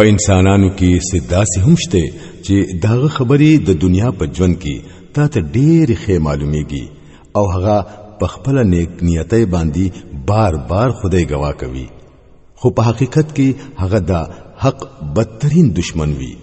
په انسانانو کې سداسې هم شته چې داغه خبرې د دنیا په ژوند کې تا ته ډېرې ښه معلومیږي او هغه په خپل نیک نیتۍ باندې بار بار خدای گواه کوي خو په حقیقت کې هغه دا حق بدترین دشمن وي